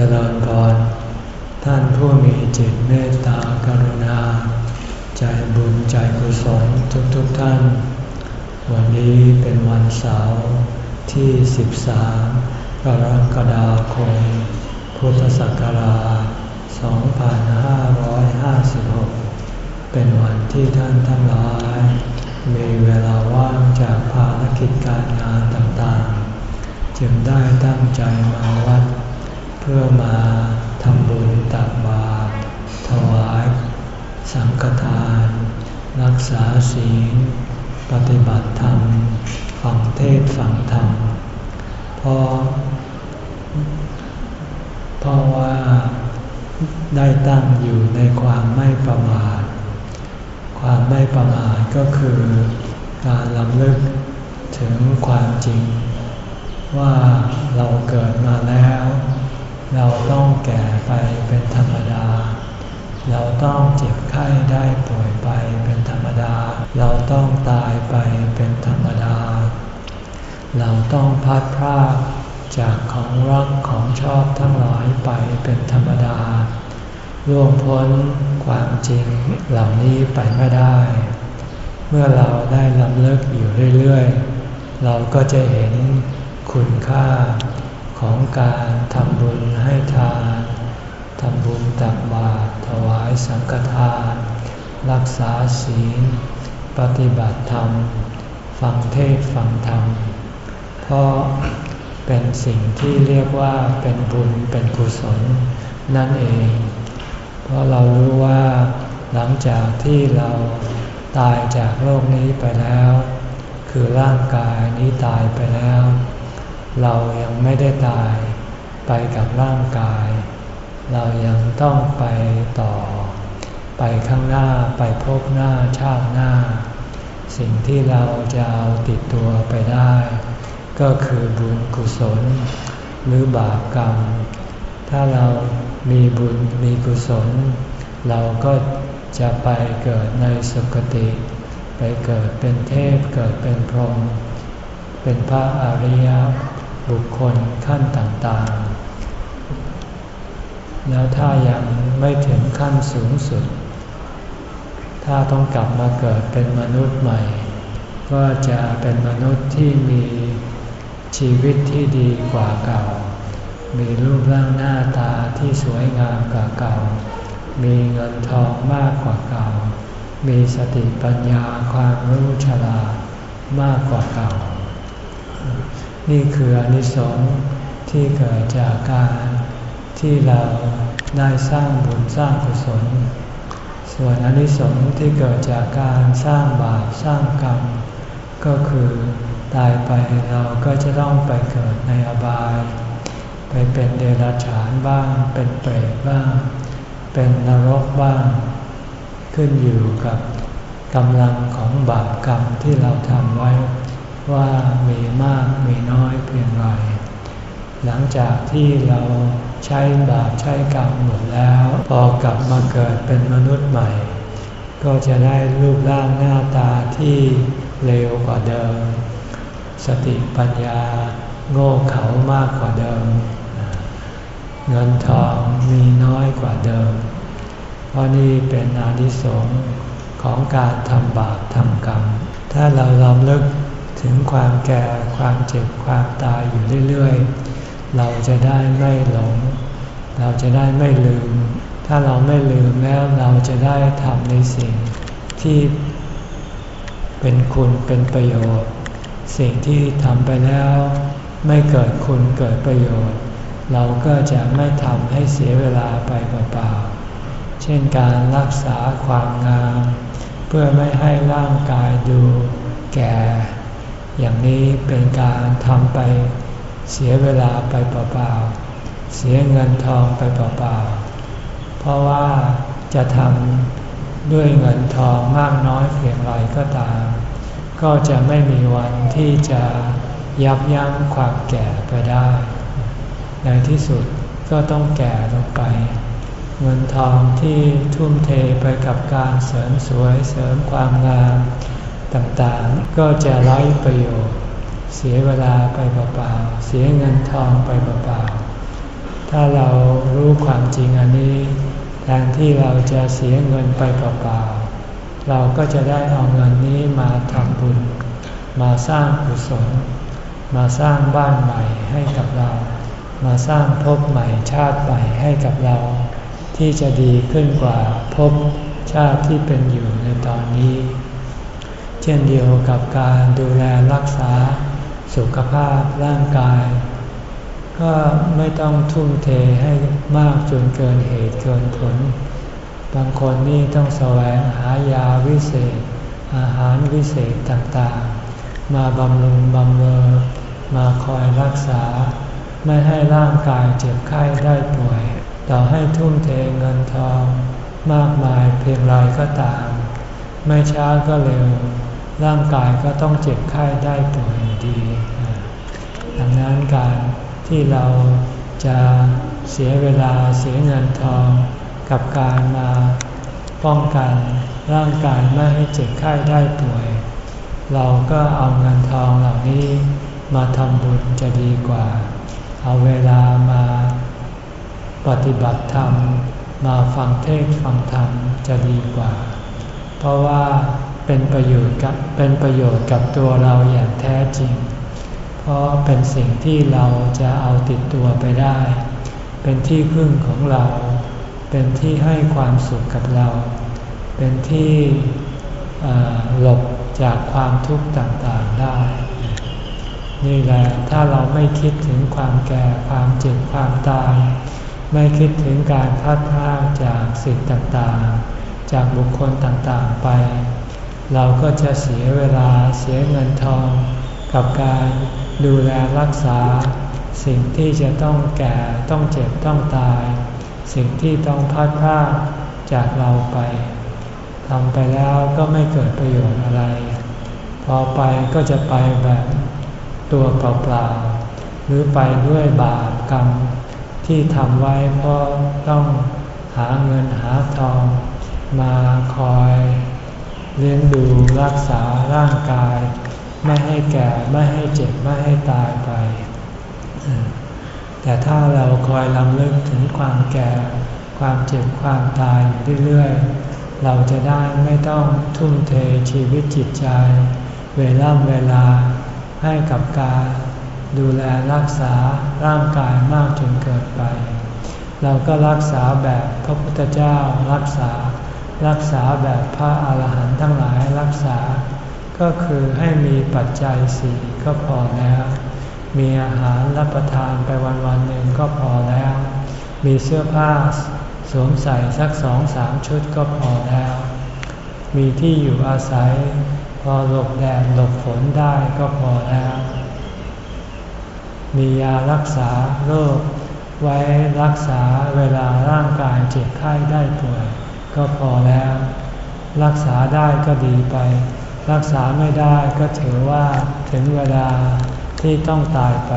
จริญพร ท่านผู้มีจิตเมตตากรุณา ใจบุญใจกุศลทุกๆทท่าน วันนี้เป็นวันเสาร์ที่ 13 กรกฎาคม พุทธศักราช 2556 เป็นวันที่ท่านทั้งหลาย มีเวลาว่างจากภารกิจการงานต่างๆ จึงได้ตั้งใจมาวัด พื่อมาทำบุญตักบาตรถวาย สังฆทาน รักษาศีล ปฏิบัติธรรมฟังเทศฟังธรรมเพราะเพราะว่าได้ตั้งอยู่ในความไม่ประมาท ความไม่ประมาทก็คือการลำลึกถึงความจริง ว่าเราเกิดมาแล้ว เราต้องแก่ไปเป็นธรรมดา เราต้องเจ็บไข้ได้ป่วยไปเป็นธรรมดา เราต้องตายไปเป็นธรรมดา เราต้องพัดพรากจากของรักของชอบทั้งหลายไปเป็นธรรมดาล่วงพ้นความจริงเหล่านี้ไปไม่ได้ เมื่อเราได้ลำเลิกอยู่เรื่อยๆ เราก็จะเห็นคุณค่า ของการทำบุญให้ทานทำบุญตักบาตรถวายสังฆทาน รักษาศีล ปฏิบัติธรรม ฟังเทศฟังธรรม เพราะเป็นสิ่งที่เรียกว่าเป็นบุญเป็นกุศลนั่นเอง เพราะเรารู้ว่าหลังจากที่เราตายจากโลกนี้ไปแล้ว คือร่างกายนี้ตายไปแล้ว เรายังไม่ได้ตายไปกับร่างกาย เรายังต้องไปต่อ ไปข้างหน้าไปพบหน้าชาติหน้า สิ่งที่เราจะเอาติดตัวไปได้ ก็คือบุญกุศล หรือบาปกรรม ถ้าเรามีบุญมีกุศล เราก็จะไปเกิดในสุคติ ไปเกิดเป็นเทพเกิดเป็นพรหมเป็นพระอริย บุคคลขั้นต่างๆ แล้วถ้ายังไม่ถึงขั้นสูงสุด ถ้าต้องกลับมาเกิดเป็นมนุษย์ใหม่ ก็จะเป็นมนุษย์ที่มีชีวิตที่ดีกว่าเก่า มีรูปร่างหน้าตาที่สวยงามกว่าเก่า มีเงินทองมากกว่าเก่า มีสติปัญญาความรู้ฉลาดมากกว่าเก่า นี่คืออนิสงส์ที่เกิดจากการที่เราได้สร้างบุญสร้างกุศล ส่วนอนิสงส์ที่เกิดจากการสร้างบาปสร้างกรรม ก็คือตายไปเราก็จะต้องไปเกิดในอบาย ไปเป็นเดรัจฉานบ้าง เป็นเปรตบ้าง เป็นนรกบ้าง ขึ้นอยู่กับกำลังของบาปกรรมที่เราทำไว้ ว่ามีมากมีน้อยเพียงไร หลังจากที่เราใช้บาปใช้กรรมหมดแล้ว พอกลับมาเกิดเป็นมนุษย์ใหม่ ก็จะได้รูปร่างหน้าตาที่เร็วกว่าเดิม สติปัญญาโง่เขามากกว่าเดิม เงินทองมีน้อยกว่าเดิม เพราะนี่เป็นอานิสงส์ของการทำบาปทำกรรม ถ้าเราลำลึก ถึงความแก่ความเจ็บความตายอยู่เรื่อยๆ เราจะได้ไม่หลง เราจะได้ไม่ลืม ถ้าเราไม่ลืมแล้วเราจะได้ทำในสิ่งที่เป็นคุณเป็นประโยชน์ สิ่งที่ทำไปแล้วไม่เกิดคุณเกิดประโยชน์ เราก็จะไม่ทำให้เสียเวลาไปเปล่าๆ เช่นการรักษาความงาม เพื่อไม่ให้ร่างกายดูแก่ อย่างนี้เป็นการทำไปเสียเวลาไปเปล่าๆ เสียเงินทองไปเปล่าๆ เพราะว่าจะทำด้วยเงินทองมากน้อยเพียงไรก็ตาม ก็จะไม่มีวันที่จะยับยั้งความแก่ไปได้ ในที่สุดก็ต้องแก่ลงไป เงินทองที่ทุ่มเทไปกับการเสริมสวยเสริมความงาม ต่างๆ ก็จะไร้ประโยชน์ เสียเวลาไปเปล่าๆ เสียเงินทองไปเปล่าๆ ถ้าเรารู้ความจริงอันนี้ แทนที่เราจะเสียเงินไปเปล่าๆ เราก็จะได้เอาเงินนี้มาทำบุญ มาสร้างกุศล มาสร้างบ้านใหม่ให้กับเรา มาสร้างภพใหม่ชาติใหม่ให้กับเรา ที่จะดีขึ้นกว่าภพชาติที่เป็นอยู่ในตอนนี้ เช่นเดียวกับการดูแลรักษาสุขภาพร่างกาย ก็ไม่ต้องทุ่มเทให้มากจนเกินเหตุเกินผล บางคนนี่ต้องแสวงหายาวิเศษ อาหารวิเศษต่างๆ มาบำรุงบำเรอมาคอยรักษา ไม่ให้ร่างกายเจ็บไข้ได้ป่วย ต่อให้ทุ่มเทเงินทอง มากมายเพียงไรก็ตาม ไม่ช้าก็เร็ว ร่างกายก็ต้องเจ็บไข้ได้ป่วยดี ดังนั้นการที่เราจะเสียเวลาเสียเงินทอง กับการมาป้องกันร่างกายไม่ให้เจ็บไข้ได้ป่วย เราก็เอาเงินทองเหล่านี้มาทำบุญจะดีกว่า เอาเวลามาปฏิบัติธรรม มาฟังเทศฟังธรรมจะดีกว่า เพราะว่า เป็นประโยชน์กับเป็นประโยชน์กับตัวเราอย่างแท้จริง เพราะเป็นสิ่งที่เราจะเอาติดตัวไปได้ เป็นที่พึ่งของเรา เป็นที่ให้ความสุขกับเรา เป็นที่หลบจากความทุกข์ต่างๆได้ นี่แหละถ้าเราไม่คิดถึงความแก่ความเจ็บความตาย ไม่คิดถึงการพัดพลาดจากสิ่งต่างๆ จากบุคคลต่างๆไป เราก็จะเสียเวลาเสียเงินทอง กับการดูแลรักษา สิ่งที่จะต้องแก่ต้องเจ็บต้องตาย สิ่งที่ต้องพัดพาจากเราไปทำไปแล้วก็ไม่เกิดประโยชน์อะไร พอไปก็จะไปแบบตัวเปล่าๆหรือไปด้วยบาปกรรมที่ทำไว้เพราะต้องหาเงินหาทองมาคอย เลี้ยงดูรักษาร่างกาย ไม่ให้แก่ไม่ให้เจ็บไม่ให้ตายไป แต่ถ้าเราคอยลำลึกถึงความแก่ ความเจ็บความตายเรื่อยๆ เราจะได้ไม่ต้องทุ่มเทชีวิตจิตใจ เวลาเวลาให้กับการดูแลรักษาร่างกายมากจนเกินไป เราก็รักษาแบบพระพุทธเจ้ารักษา รักษาแบบพระอาหารหันต์ทั้งหลายรักษา ก็คือให้มีปัจจัยสี่ก็พอแล้ว มีอาหารรับประทานไปวันวันหนึ่งก็พอแล้ว มีเสื้อผ้าสวมใส่สักสองสามชุดก็พอแล้ว มีที่อยู่อาศัย พอหลบแดดหลบฝนได้ก็พอแล้ว มียารักษาโรคไว้รักษาเวลาร่างกายเจ็บไข้ได้ป่วย ก็พอแล้ว รักษาได้ก็ดีไป รักษาไม่ได้ก็ถือว่าถึงเวลาที่ต้องตายไป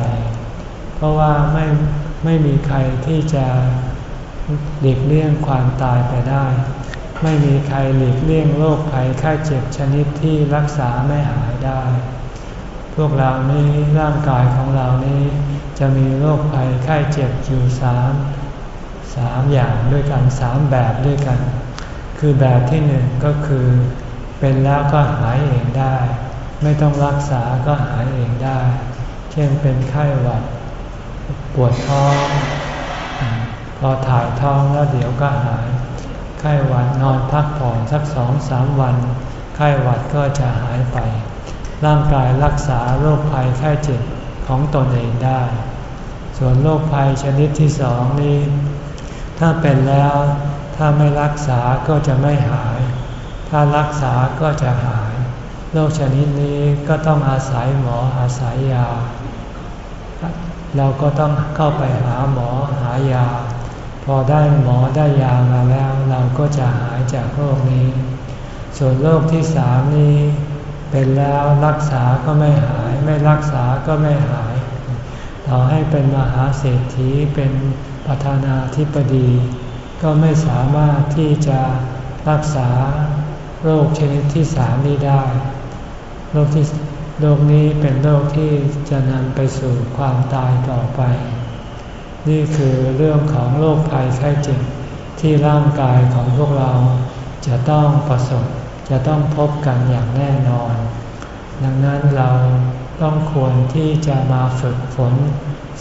เพราะว่าไม่ไม่มีใครที่จะหลีกเลี่ยงความตายไปได้ ไม่มีใครหลีกเลี่ยงโรคภัยไข้เจ็บชนิดที่รักษาไม่หายได้ พวกเรานี้ร่างกายของเรานี้จะมีโรคภัยไข้เจ็บอยู่สามสามอย่างด้วยกันสามแบบด้วยกัน คือแบบที่หนึ่งก็คือเป็นแล้วก็หายเองได้ ไม่ต้องรักษาก็หายเองได้ เช่นเป็นไข้หวัด ปวดท้อง พอถ่ายท้องแล้วเดี๋ยวก็หาย ไข้หวัดนอนพักผ่อนสักสองสามวัน ไข้หวัดก็จะหายไป ร่างกายรักษาโรคภัยไข้เจ็บของตนเองได้ ส่วนโรคภัยชนิดที่สองนี้ ถ้าเป็นแล้ว ถ้าไม่รักษาก็จะไม่หาย ถ้ารักษาก็จะหาย โรคชนิดนี้ก็ต้องอาศัยหมออาศัยยา เราก็ต้องเข้าไปหาหมอหายา พอได้หมอได้ยามาแล้ว เราก็จะหายจากโรคนี้ ส่วนโรคที่สามนี้เป็นแล้วรักษาก็ไม่หาย ไม่รักษาก็ไม่หาย เราให้เป็นมหาเศรษฐีเป็นประธานาธิบดี ก็ไม่สามารถที่จะรักษาโรคชนิดที่สามนี้ได้ โรคที่โรคนี้เป็นโรคที่จะนำไปสู่ความตายต่อไป นี่คือเรื่องของโรคภัยไข้เจ็บที่ร่างกายของพวกเราจะต้องประสบจะต้องพบกันอย่างแน่นอน ดังนั้นเราต้องควรที่จะมาฝึกฝน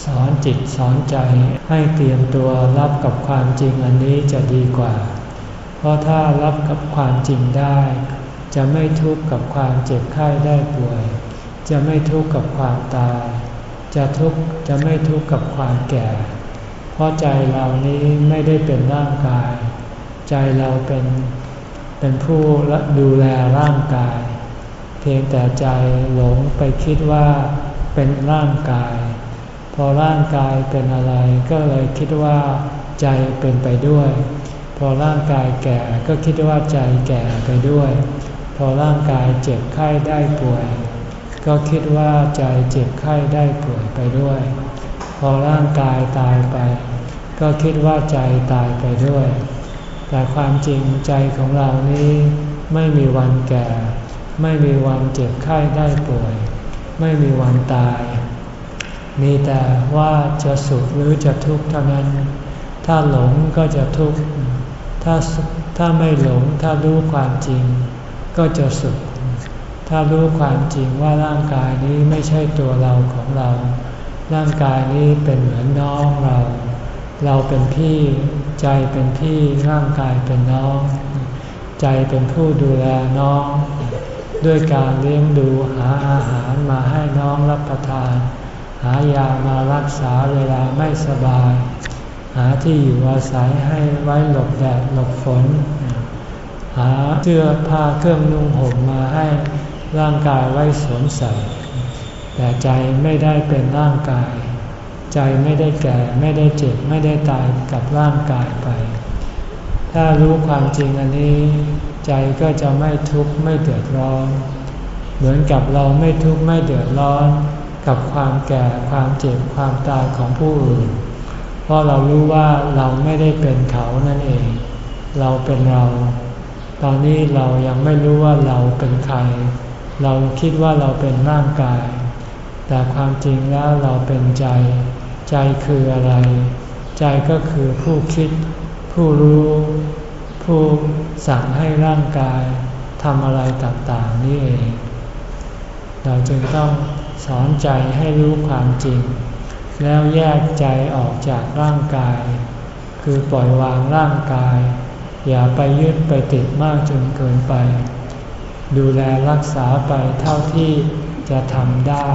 สอนจิตสอนใจให้เตรียมตัวรับกับความจริงอันนี้จะดีกว่า เพราะถ้ารับกับความจริงได้ จะไม่ทุกข์กับความเจ็บไข้ได้ป่วย จะไม่ทุกข์กับความตาย จะทุกข์จะไม่ทุกข์กับความแก่ เพราะใจเรานี้ไม่ได้เป็นร่างกาย ใจเราเป็นเป็นผู้ดูแลร่างกาย เพียงแต่ใจหลงไปคิดว่าเป็นร่างกาย พอร่างกายเป็นอะไรก็เลยคิดว่าใจเป็นไปด้วย พอร่างกายแก่ก็คิดว่าใจแก่ไปด้วย พอร่างกายเจ็บไข้ได้ป่วย ก็คิดว่าใจเจ็บไข้ได้ป่วยไปด้วย พอร่างกายตายไป ก็คิดว่าใจตายไปด้วย แต่ความจริงใจของเรานี้ไม่มีวันแก่ ไม่มีวันเจ็บไข้ได้ป่วย ไม่มีวันตาย มีแต่ว่าจะสุขหรือจะทุกข์เท่านั้น ถ้าหลงก็จะทุกข์ ถ้าถ้าไม่หลงถ้ารู้ความจริง ก็จะสุข ถ้ารู้ความจริงว่าร่างกายนี้ไม่ใช่ตัวเราของเรา ร่างกายนี้เป็นเหมือนน้องเรา เราเป็นพี่ใจเป็นพี่ร่างกายเป็นน้อง ใจเป็นผู้ดูแลน้อง ด้วยการเลี้ยงดูหาอาหารมาให้น้องรับประทาน หายามารักษาเวลาไม่สบาย หาที่อยู่อาศัยให้ไว้หลบแดดหลบฝน หาเสื้อผ้าเครื่องนุ่งห่มมาให้ร่างกายไว้สวมใส่ แต่ใจไม่ได้เป็นร่างกาย ใจไม่ได้แก่ไม่ได้เจ็บไม่ได้ตายกับร่างกายไป ถ้ารู้ความจริงอันนี้ ใจก็จะไม่ทุกข์ไม่เดือดร้อน เหมือนกับเราไม่ทุกข์ไม่เดือดร้อน กับความแก่ความเจ็บความตายของผู้อื่น เพราะเรารู้ว่าเราไม่ได้เป็นเขานั่นเอง เราเป็นเรา ตอนนี้เรายังไม่รู้ว่าเราเป็นใคร เราคิดว่าเราเป็นร่างกาย แต่ความจริงแล้วเราเป็นใจ ใจคืออะไร ใจก็คือผู้คิด ผู้รู้ ผู้สั่งให้ร่างกายทำอะไรต่างๆนี่เอง เราจึงต้องสอนใจให้รู้ความจริง แล้วแยกใจออกจากร่างกาย คือปล่อยวางร่างกาย อย่าไปยึดไปติดมากจนเกินไป ดูแลรักษาไปเท่าที่จะทำได้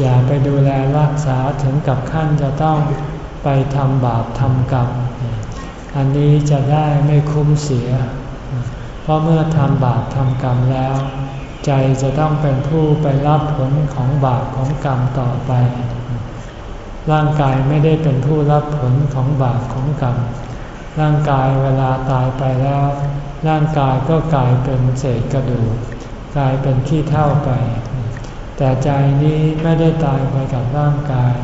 อย่าไปดูแลรักษาถึงกับขั้นจะต้องไปทำบาปทำกรรม อันนี้จะได้ไม่คุ้มเสีย เพราะเมื่อทำบาปทำกรรมแล้ว ใจจะต้องเป็นผู้ไปรับผลของบาปของกรรมต่อไป ร่างกายไม่ได้เป็นผู้รับผลของบาปของกรรม ร่างกายเวลาตายไปแล้ว ร่างกายก็กลายเป็นเศษกระดูก กลายเป็นขี้เท่าไป แต่ใจนี้ไม่ได้ตายไปกับร่างกาย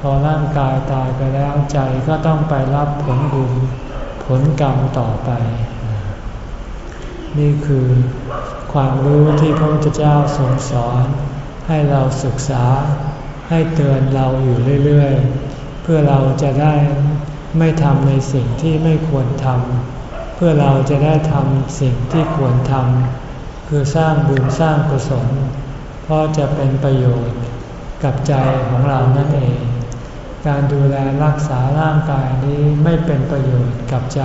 พอร่างกายตายไปแล้วใจก็ต้องไปรับผลบุญผลกรรมต่อไป นี่คือ ความรู้ที่พระพุทธเจ้าทรงสอน ให้เราศึกษาให้เตือนเราอยู่เรื่อยๆ เพื่อเราจะได้ไม่ทำในสิ่งที่ไม่ควรทำเพื่อเราจะได้ทำสิ่งที่ควรทำคือสร้างบุญสร้างกุศลเพราะจะเป็นประโยชน์กับใจของเรานั่นเอง การดูแลรักษาร่างกายนี้ไม่เป็นประโยชน์กับใจ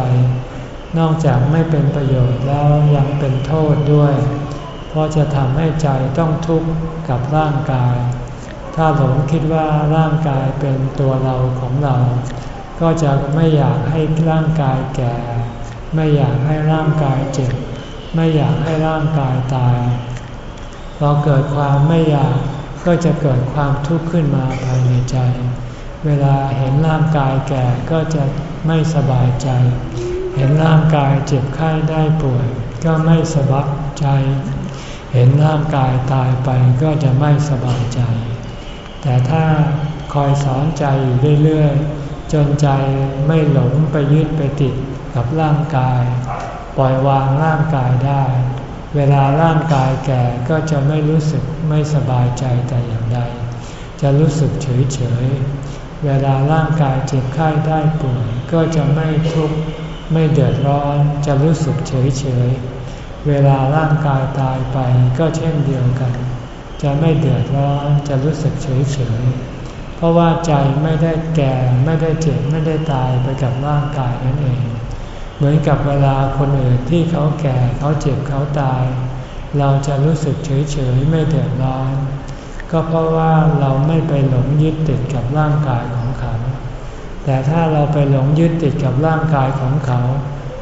นอกจากไม่เป็นประโยชน์แล้วยังเป็นโทษด้วย เพราะจะทำให้ใจต้องทุกข์กับร่างกาย ถ้าหลงคิดว่าร่างกายเป็นตัวเราของเรา ก็จะไม่อยากให้ร่างกายแก่ ไม่อยากให้ร่างกายเจ็บ ไม่อยากให้ร่างกายตาย พอเกิดความไม่อยากก็จะเกิดความทุกข์ขึ้นมาภายในใจ เวลาเห็นร่างกายแก่ก็จะไม่สบายใจ เห็นร่างกายเจ็บไข้ได้ป่วย ก็ไม่สบายใจ เห็นร่างกายตายไปก็จะไม่สบายใจ แต่ถ้าคอยสอนใจอยู่เรื่อยๆจนใจไม่หลงไปยึดไปติดกับร่างกาย ปล่อยวางร่างกายได้ เวลาร่างกายแก่ก็จะไม่รู้สึกไม่สบายใจแต่อย่างใด จะรู้สึกเฉยเฉยเวเวลาร่างกายเจ็บไข้ได้ป่วยก็จะไม่ทุกข์ ไม่เดือดร้อนจะรู้สึกเฉยเฉยเวลาร่างกายตายไปก็เช่นเดียวกัน จะไม่เดือดร้อนจะรู้สึกเฉยเฉยเพราะว่าใจไม่ได้แก่ไม่ได้เจ็บไม่ได้ตายไปกับร่างกายนั่นเอง เหมือนกับเวลาคนอื่นที่เขาแก่เขาเจ็บเขาตาย เราจะรู้สึกเฉยเฉยไม่เดือดร้อน ก็เพราะว่าเราไม่ไปหลงยึดติดกับร่างกายของ แต่ถ้าเราไปหลงยึดติดกับร่างกายของเขา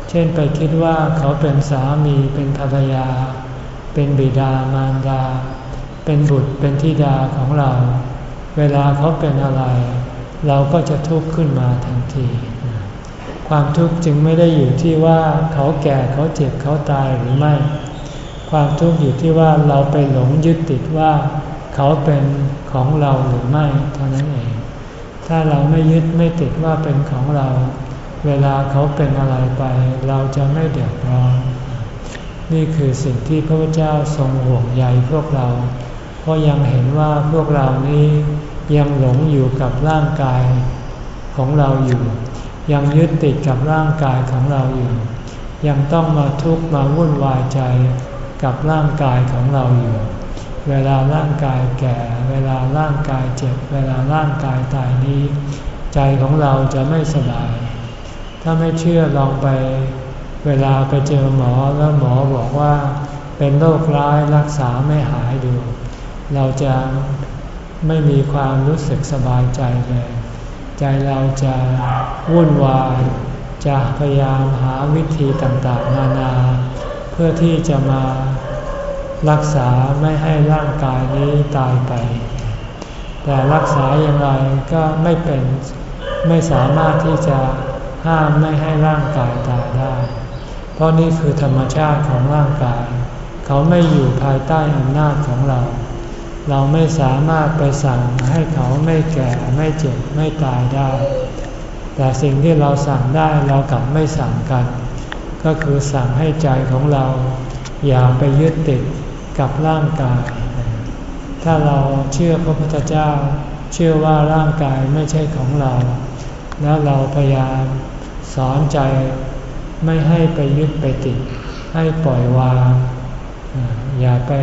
เช่นไปคิดว่าเขาเป็นสามีเป็นภรรยา เป็นบิดามารดา เป็นบุตรเป็นธิดาของเรา เวลาเขาเป็นอะไร เราก็จะทุกข์ขึ้นมาทันที ความทุกข์จึงไม่ได้อยู่ที่ว่าเขาแก่เขาเจ็บเขาตายหรือไม่ ความทุกข์อยู่ที่ว่าเราไปหลงยึดติดว่า เขาเป็นของเราหรือไม่เท่านั้นเอง ถ้าเราไม่ยึดไม่ติดว่าเป็นของเรา เวลาเขาเป็นอะไรไป เราจะไม่เดือดร้อน นี่คือสิ่งที่พระพุทธเจ้าทรงห่วงใยพวกเรา เพราะยังเห็นว่าพวกเรานี้ยังหลงอยู่กับร่างกายของเราอยู่ ยังยึดติดกับร่างกายของเราอยู่ ยังต้องมาทุกข์มาวุ่นวายใจกับร่างกายของเราอยู่ เวลาร่างกายแก่ เวลาร่างกายเจ็บ เวลาร่างกายตายนี้ ใจของเราจะไม่สบาย ถ้าไม่เชื่อลองไปเวลาไปเจอหมอแล้วหมอบอกว่าเป็นโรคร้ายรักษาไม่หายดู เราจะไม่มีความรู้สึกสบายใจเลย ใจเราจะวุ่นวายจะพยายามหาวิธีต่างๆ นานา เพื่อที่จะมา รักษาไม่ให้ร่างกายนี้ตายไป แต่รักษาอย่างไรก็ไม่เป็นไม่สามารถที่จะห้ามไม่ให้ร่างกายตายได้ เพราะนี่คือธรรมชาติของร่างกาย เขาไม่อยู่ภายใต้อำนาจของเรา เราไม่สามารถไปสั่งให้เขาไม่แก่ไม่เจ็บไม่ตายได้ แต่สิ่งที่เราสั่งได้เรากลับไม่สั่งกัน ก็คือสั่งให้ใจของเรา อย่าไปยึดติด กับร่างกาย ถ้าเราเชื่อพระพุทธเจ้า เชื่อว่าร่างกายไม่ใช่ของเรา แล้วเราพยายามสอนใจไม่ให้ไปยึดไปติด ให้ปล่อยวาง อย่าไป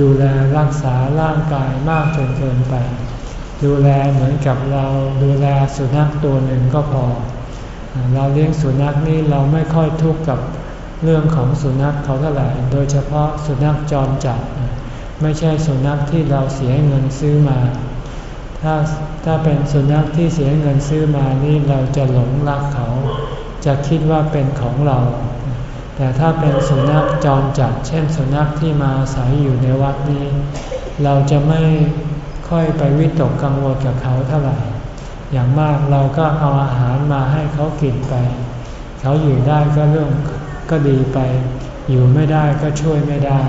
ดูแลรักษาร่างกายมากจนเกินไป ดูแลเหมือนกับเราดูแลสุนัขตัวหนึ่งก็พอ เราเลี้ยงสุนัขนี่เราไม่ค่อยทุกข์กับ เรื่องของสุนัขเขาเท่าไหร่ โดยเฉพาะสุนัขจรจัด ไม่ใช่สุนัขที่เราเสียเงินซื้อมา ถ้าถ้าเป็นสุนัขที่เสียเงินซื้อมานี่เราจะหลงรักเขา จะคิดว่าเป็นของเรา แต่ถ้าเป็นสุนัขจรจัด เช่นสุนัขที่มาอาศัยอยู่ในวัดนี้ เราจะไม่ค่อยไปวิตกกังวลกับเขาเท่าไหร่ อย่างมากเราก็เอาอาหารมาให้เขากินไป เขาอยู่ได้ก็เรื่อง ก็ดีไป อยู่ไม่ได้ก็ช่วยไม่ได้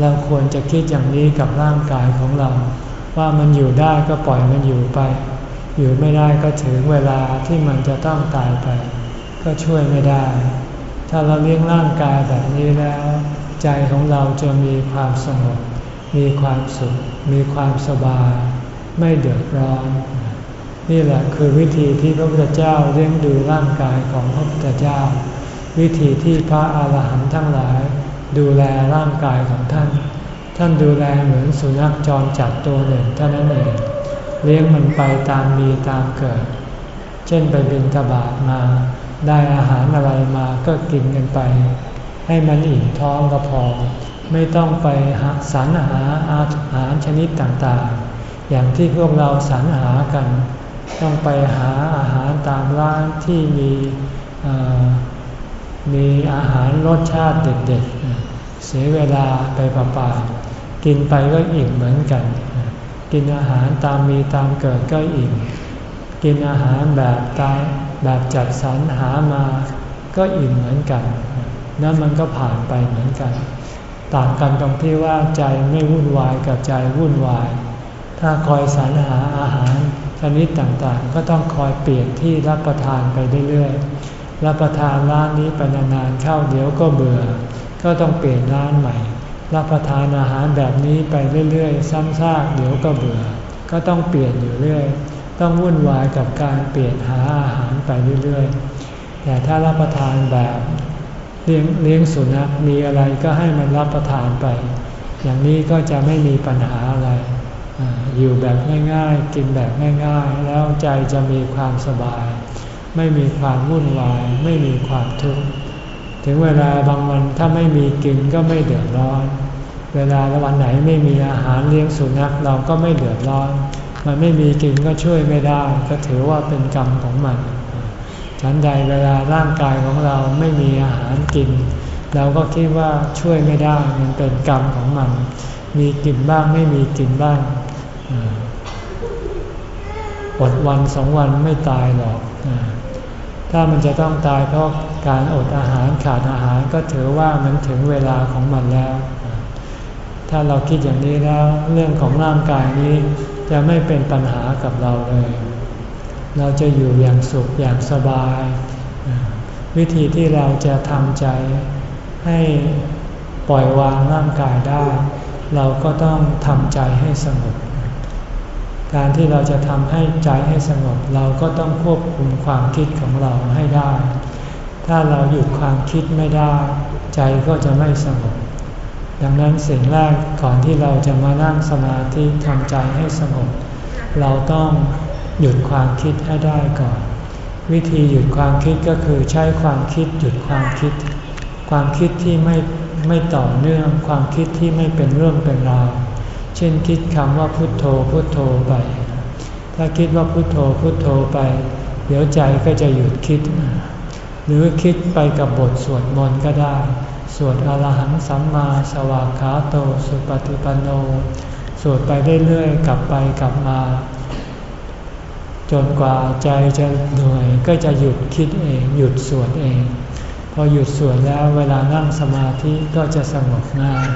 เราควรจะคิดอย่างนี้กับร่างกายของเรา ว่ามันอยู่ได้ก็ปล่อยมันอยู่ไป อยู่ไม่ได้ก็ถึงเวลาที่มันจะต้องตายไป ก็ช่วยไม่ได้ ถ้าเราเลี้ยงร่างกายแบบนี้แล้ว ใจของเราจะมีความสงบมีความสุข มีความสบาย ไม่เดือดร้อน นี่แหละคือวิธีที่พระพุทธเจ้าเลี้ยงดูร่างกายของพระพุทธเจ้า วิธีที่พระอาหารหันต์ทั้งหลาย ดูแลร่างกายของท่าน ท่านดูแลเหมือนสุนัขจรจัดตัวหนึ่งเท่านั้นเองเลี้ยงมันไปตามมีตามเกิด เช่นไปบินกบาทมา ได้อาหารอะไรมาก็กินกันไป ให้มันอิ่มท้องก็พอ ไม่ต้องไปหาสรรหาอาหารชนิดต่างๆ อย่างที่พวกเราสรรหากัน ต้องไปหาอาหารตามร้านที่มี มีอาหารรสชาติเด็ดๆ เสียเวลาไปเปล่าๆกินไปก็อิ่มเหมือนกัน กินอาหารตามมีตามเกิดก็อิ่ม กินอาหารแบบตายแบบจัดสรรหามาก็อิ่มเหมือนกัน นั่นมันก็ผ่านไปเหมือนกัน ต่างกันตรงที่ว่าใจไม่วุ่นวายกับใจวุ่นวาย ถ้าคอยสรรหาอาหารชนิดต่างๆ ก็ต้องคอยเปลี่ยนที่รับประทานไปเรื่อยๆ รับประทานร้านนี้ไปนานๆเข้าเดี๋ยวก็เบื่อ ก็ต้องเปลี่ยนร้านใหม่ รับประทานอาหารแบบนี้ไปเรื่อยๆ ซ้ำซากเดี๋ยวก็เบื่อ ก็ต้องเปลี่ยนอยู่เรื่อย ต้องวุ่นวายกับการเปลี่ยนหาอาหารไปเรื่อยๆ แต่ถ้ารับประทานแบบเลี้ยงเลี้ยงสุนัขมีอะไรก็ให้มันรับประทานไป อย่างนี้ก็จะไม่มีปัญหาอะไรออยู่แบบง่ายๆ กินแบบง่ายๆ แล้วใจจะมีความสบาย ไม่มีความวุ่นวาย ไม่มีความทุกข์ถึงเวลาบางวันถ้าไม่มีกินก็ไม่เดือดร้อน เวลาวันไหนไม่มีอาหารเลี้ยงสุนัขเราก็ไม่เดือดร้อน มันไม่มีกินก็ช่วยไม่ได้ ก็ถือว่าเป็นกรรมของมัน ฉันใดเวลาร่างกายของเราไม่มีอาหารกิน เราก็คิดว่าช่วยไม่ได้ มันเป็นกรรมของมัน มีกินบ้างไม่มีกินบ้างอดวันสองวันไม่ตายหรอก ถ้ามันจะต้องตายเพราะการอดอาหารขาดอาหารก็ถือว่ามันถึงเวลาของมันแล้ว ถ้าเราคิดอย่างนี้แล้วเรื่องของร่างกายนี้จะไม่เป็นปัญหากับเราเลย เราจะอยู่อย่างสุขอย่างสบาย วิธีที่เราจะทำใจให้ปล่อยวางร่างกายได้ เราก็ต้องทำใจให้สงบ การที่เราจะทำให้ใจให้สงบเราก็ต้องควบคุมความคิดของเราให้ได้ ถ้าเราหยุดความคิดไม่ได้ ใจก็จะไม่สงบ ดังนั้นสิ่งแรกก่อนที่เราจะมานั่งสมาธิทำใจให้สงบ เราต้องหยุดความคิดให้ได้ก่อน วิธีหยุดความคิดก็คือใช้ความคิดหยุดความคิด ความคิดที่ไม่ไม่ต่อเนื่องความคิดที่ไม่เป็นเรื่องเป็นราว เช่นคิดคำว่าพุทโธพุทโธไป ถ้าคิดว่าพุทโธพุทโธไป เดี๋ยวใจก็จะหยุดคิด หรือคิดไปกับบทสวดมนต์ก็ได้ สวดอรหังสัมมาสวากขาโตสุปฏิปันโน สวดไปเรื่อยๆกลับไปกลับมา จนกว่าใจจะเหนื่อยก็จะหยุดคิดเอง หยุดสวดเอง พอหยุดสวดแล้วเวลานั่งสมาธิก็จะสงบง่าย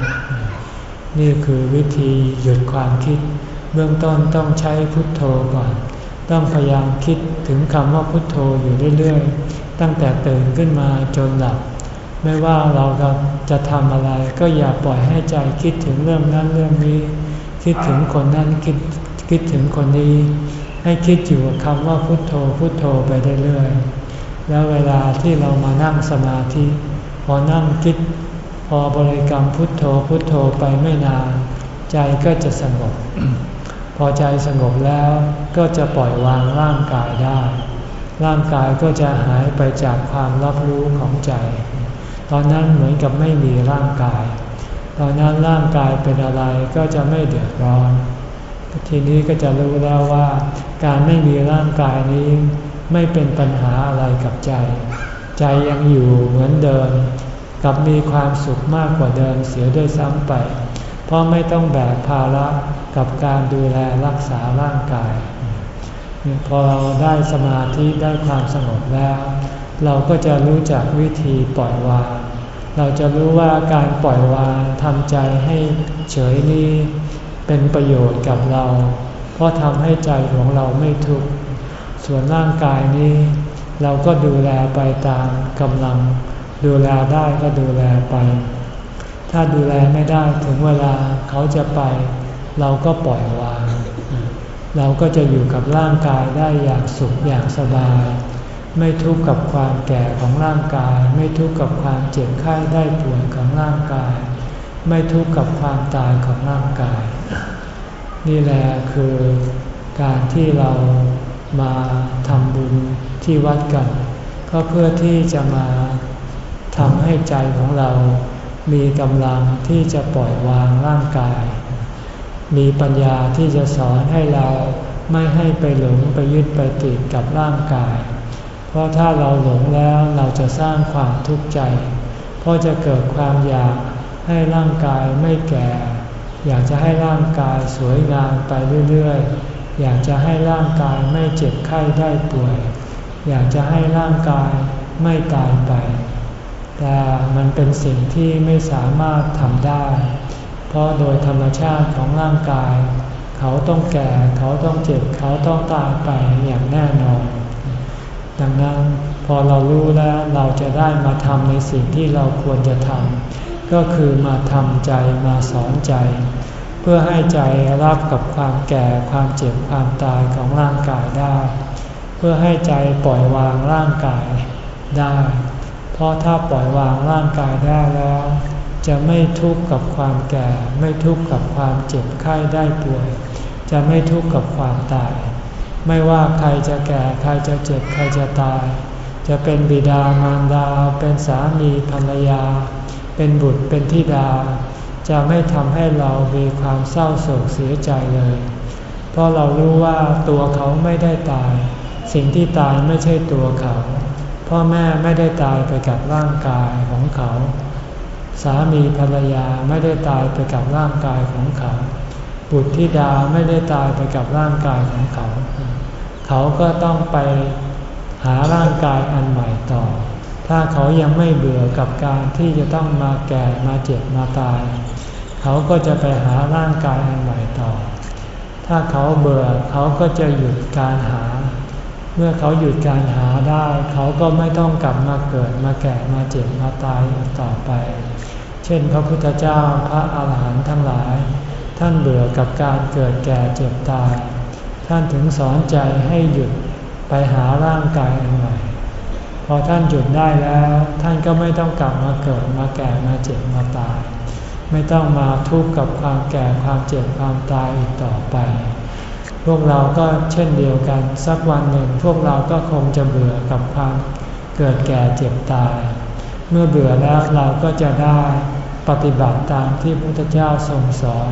นี่คือวิธีหยุดความคิด เบื้องต้นต้องใช้พุทโธก่อน ต้องพยายามคิดถึงคำว่าพุทโธอยู่เรื่อยๆ ตั้งแต่ตื่นขึ้นมาจนหลับ ไม่ว่าเราจะทำอะไรก็อย่าปล่อยให้ใจคิดถึงเรื่องนั้นเรื่องนี้ คิดถึงคนนั้นคิดคิดถึงคนนี้ ให้คิดอยู่กับคำว่าพุทโธพุทโธไปเรื่อยๆแล้วเวลาที่เรามานั่งสมาธิ พอนั่งคิด พอบริกรรมพุทโธพุทโธไปไม่นาน ใจก็จะสงบ พอใจสงบแล้วก็จะปล่อยวางร่างกายได้ ร่างกายก็จะหายไปจากความรับรู้ของใจ ตอนนั้นเหมือนกับไม่มีร่างกาย ตอนนั้นร่างกายเป็นอะไรก็จะไม่เดือดร้อน ทีนี้ก็จะรู้แล้วว่า การไม่มีร่างกายนี้ไม่เป็นปัญหาอะไรกับใจ ใจยังอยู่เหมือนเดิม กับมีความสุขมากกว่าเดิมเสียด้วยซ้ำไป เพราะไม่ต้องแบกภาระกับการดูแลรักษาร่างกาย พอเราได้สมาธิได้ความสงบแล้ว เราก็จะรู้จักวิธีปล่อยวาง เราจะรู้ว่าการปล่อยวางทำใจให้เฉยนี้เป็นประโยชน์กับเรา เพราะทำให้ใจของเราไม่ทุกข์ ส่วนร่างกายนี้ เราก็ดูแลไปตามกำลัง ดูแลได้ก็ดูแลไป ถ้าดูแลไม่ได้ถึงเวลาเขาจะไป เราก็ปล่อยวาง เราก็จะอยู่กับร่างกายได้อย่างสุขอย่างสบาย ไม่ทุกข์กับความแก่ของร่างกาย ไม่ทุกข์กับความเจ็บไข้ได้ป่วยของร่างกาย ไม่ทุกข์กับความตายของร่างกาย นี่แหละคือการที่เรามาทำบุญที่วัดกัน ก็เพื่อที่จะมา ทำให้ใจของเรามีกำลังที่จะปล่อยวางร่างกาย มีปัญญาที่จะสอนให้เราไม่ให้ไปหลงไปยึดไปติดกับร่างกาย เพราะถ้าเราหลงแล้วเราจะสร้างความทุกข์ใจ เพราะจะเกิดความอยากให้ร่างกายไม่แก่ อยากจะให้ร่างกายสวยงามไปเรื่อยๆ อยากจะให้ร่างกายไม่เจ็บไข้ได้ป่วย อยากจะให้ร่างกายไม่ตายไป แต่มันเป็นสิ่งที่ไม่สามารถทำได้ เพราะโดยธรรมชาติของร่างกาย เขาต้องแก่ เขาต้องเจ็บ เขาต้องตายไปอย่างแน่นอน ดังนั้นพอเรารู้แล้วเราจะได้มาทำในสิ่งที่เราควรจะทำ ก็คือมาทำใจมาสอนใจ เพื่อให้ใจรับกับความแก่ความเจ็บความตายของร่างกายได้ เพื่อให้ใจปล่อยวางร่างกายได้ ราะถ้าปล่อยวางร่างกายได้แล้ว จะไม่ทุกข์กับความแก่ ไม่ทุกข์กับความเจ็บไข้ได้ป่วย จะไม่ทุกข์กับความตาย ไม่ว่าใครจะแก่ใครจะเจ็บใครจะตาย จะเป็นบิดามารดา เป็นสามีภรรยา เป็นบุตรเป็นธิดา จะไม่ทำให้เรามีความเศร้าโศกเสียใจเลย เพราะเรารู้ว่าตัวเขาไม่ได้ตาย สิ่งที่ตายไม่ใช่ตัวเขา พ่อแม่ไม่ได้ตายไปกับร่างกายของเขา สามีภรรยาไม่ได้ตายไปกับร่างกายของเขา บุตรธิดาไม่ได้ตายไปกับร่างกายของเขา เขาก็ต้องไปหาร่างกายอันใหม่ต่อ ถ้าเขายังไม่เบื่อกับการที่จะต้องมาแก่มาเจ็บมาตาย เขาก็จะไปหาร่างกายอันใหม่ต่อ ถ้าเขาเบื่อเขาก็จะหยุดการหา มื่อเขาหยุดการหาได้ เขาก็ไม่ต้องกลับมาเกิดมาแก่มาเจ็บมาตายอีกต่อไป เช่นพระพุทธเจ้าพระอาหารหันต์ทั้งหลาย ท่านเบื่อกับการเกิดแก่เจ็บตาย ท่านถึงสอนใจให้หยุดไปหาร่างกายอันใหม่พอท่านหยุดได้แล้ว ท่านก็ไม่ต้องกลับมาเกิดมาแก่มาเจ็บมาตาย ไม่ต้องมาทุกข์กับความแก่ความเจ็บความตายอีกต่อไป พวกเราก็เช่นเดียวกัน สักวันหนึ่งพวกเราก็คงจะเบื่อกับความเกิดแก่เจ็บตาย เมื่อเบื่อแล้วเราก็จะได้ปฏิบัติตามที่พระพุทธเจ้าทรงสอน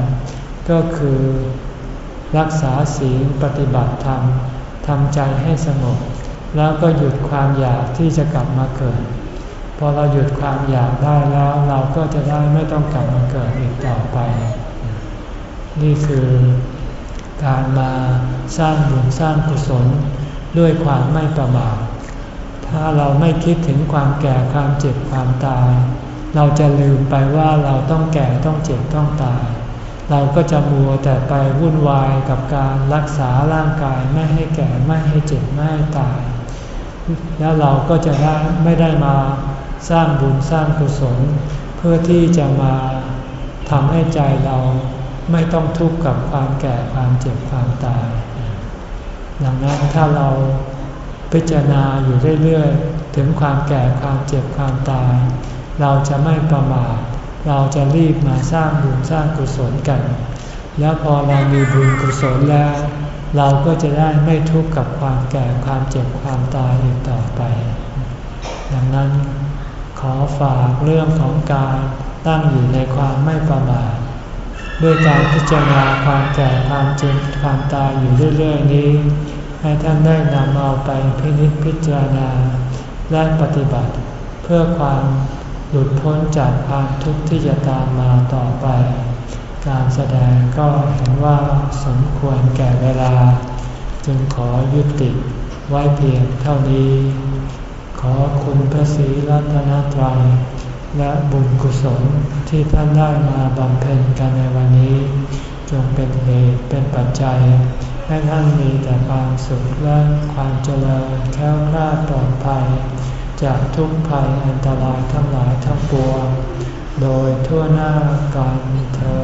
ก็คือรักษาศีลปฏิบัติธรรมทำใจให้สงบแล้วก็หยุดความอยากที่จะกลับมาเกิด พอเราหยุดความอยากได้แล้วเราก็จะได้ไม่ต้องกลับมาเกิดอีกต่อไป นี่คือ การมาสร้างบุญสร้างกุศลด้วยความไม่ประมาท ถ้าเราไม่คิดถึงความแก่ความเจ็บความตาย เราจะลืมไปว่าเราต้องแก่ต้องเจ็บต้องตาย เราก็จะมัวแต่ไปวุ่นวายกับการรักษาร่างกายไม่ให้แก่ไม่ให้เจ็บไม่ให้ตาย แล้วเราก็จะได้ไม่ได้มาสร้างบุญสร้างกุศล เพื่อที่จะมาทำให้ใจเรา ไม่ต้องทุกข์กับความแก่ความเจ็บความตาย ดังนั้นถ้าเราพิจารณาอยู่เรื่อยๆ ถึงความแก่ความเจ็บความตาย เราจะไม่ประมาทเราจะรีบมาสร้างบุญสร้างกุศลกัน แล้วพอเรามีบุญกุศลแล้ว เราก็จะได้ไม่ทุกข์กับความแก่ความเจ็บความตายอีกต่อไป ดังนั้นขอฝากเรื่องของการตั้งอยู่ในความไม่ประมาท ด้วยการพิจารณาความแก่ความเจ็บความตายอยู่เรื่อยๆนี้ ให้ท่านได้นำเอาไปพินิจพิจารณา และปฏิบัติเพื่อความหลุดพ้นจากความทุกข์ที่จะตามมาต่อไป การแสดงก็เห็นว่าสมควรแก่เวลา จึงขอยุติไว้เพียงเท่านี้ ขอคุณพระศรีรัตนตรัย และบุญกุศลที่ท่านได้มาบำเพ็ญกันในวันนี้ จงเป็นเหตุเป็นปัจจัย ให้ท่านมีแต่ความสุขและความเจริญแค็งแลาดปลอดภัย จากทุกภัยอันตรายทั้งหลายทั้งปวงโดยทั่วหน้ากันเธอ